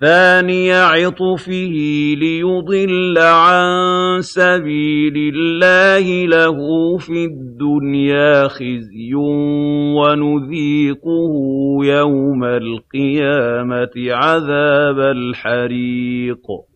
ثَانِيَ عِطْفِهِ لِيُضِلَّ عَن سَبِيلِ اللَّهِ ۖ لَهُ فِي الدُّنْيَا خِزْيٌ ۖ وَنُذِيقُهُ يَوْمَ الْقِيَامَةِ عَذَابَ الْحَرِيقِ.